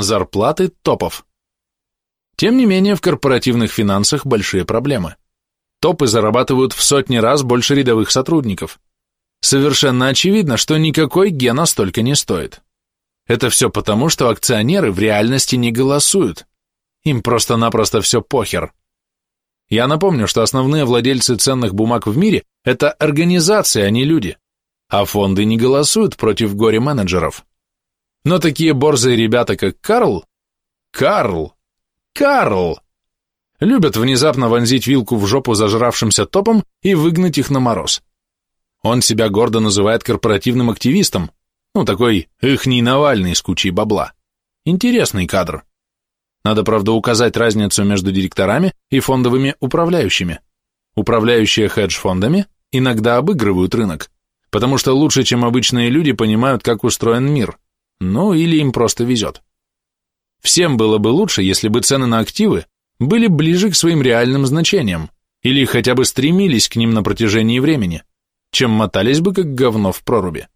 Зарплаты топов. Тем не менее, в корпоративных финансах большие проблемы. Топы зарабатывают в сотни раз больше рядовых сотрудников. Совершенно очевидно, что никакой гена столько не стоит. Это все потому, что акционеры в реальности не голосуют. Им просто-напросто все похер. Я напомню, что основные владельцы ценных бумаг в мире – это организации, а не люди. А фонды не голосуют против горе-менеджеров. Но такие борзые ребята, как Карл... Карл! Карл! Любят внезапно вонзить вилку в жопу зажравшимся топом и выгнать их на мороз. Он себя гордо называет корпоративным активистом, ну, такой ихний Навальный с кучей бабла. Интересный кадр. Надо, правда, указать разницу между директорами и фондовыми управляющими. Управляющие хедж-фондами иногда обыгрывают рынок, потому что лучше, чем обычные люди, понимают, как устроен мир. Ну, или им просто везет. Всем было бы лучше, если бы цены на активы были ближе к своим реальным значениям, или хотя бы стремились к ним на протяжении времени, чем мотались бы как говно в проруби.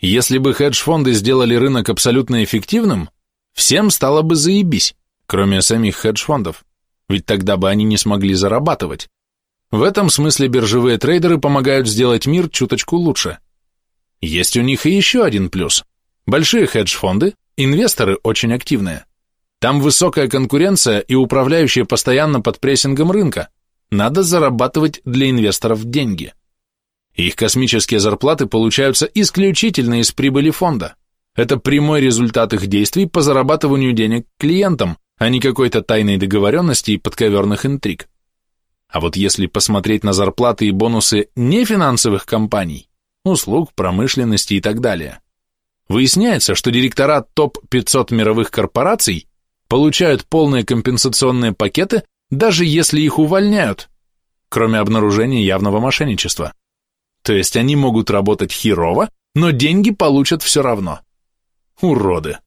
Если бы хедж-фонды сделали рынок абсолютно эффективным, всем стало бы заебись, кроме самих хедж-фондов, ведь тогда бы они не смогли зарабатывать. В этом смысле биржевые трейдеры помогают сделать мир чуточку лучше. Есть у них и еще один плюс. Большие хедж-фонды, инвесторы очень активные. Там высокая конкуренция и управляющие постоянно под прессингом рынка. Надо зарабатывать для инвесторов деньги. Их космические зарплаты получаются исключительно из прибыли фонда. Это прямой результат их действий по зарабатыванию денег клиентам, а не какой-то тайной договоренности и подковерных интриг. А вот если посмотреть на зарплаты и бонусы нефинансовых компаний, услуг, промышленности и так далее, выясняется, что директора топ-500 мировых корпораций получают полные компенсационные пакеты, даже если их увольняют, кроме обнаружения явного мошенничества. То есть они могут работать херово, но деньги получат все равно. Уроды.